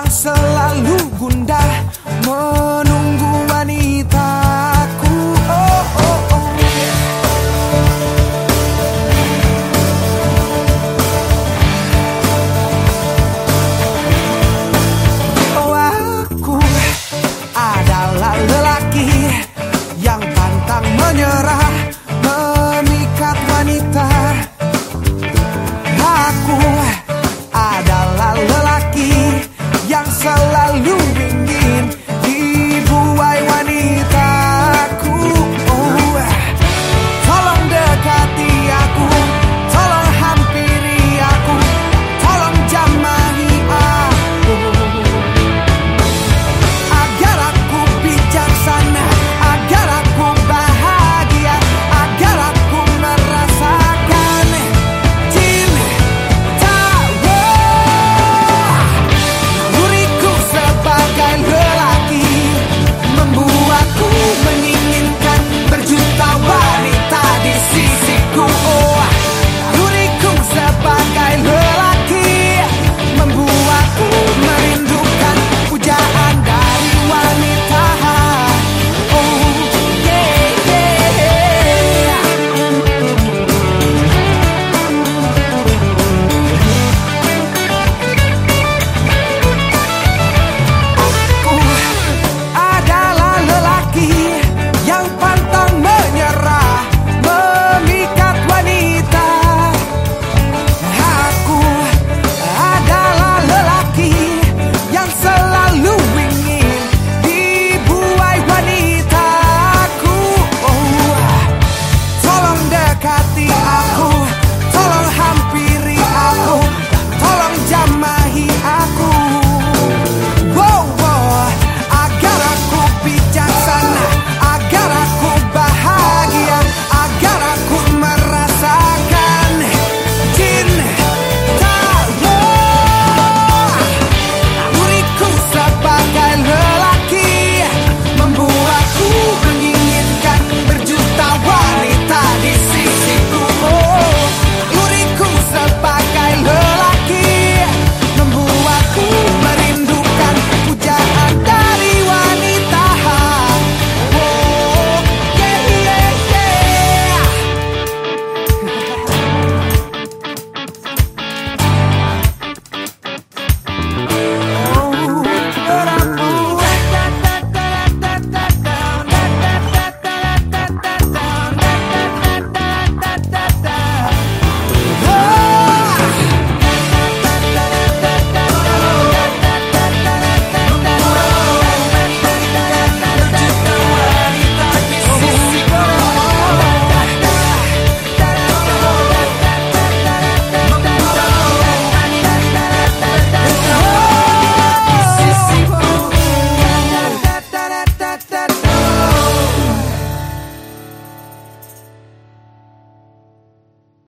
yang selalu gundah I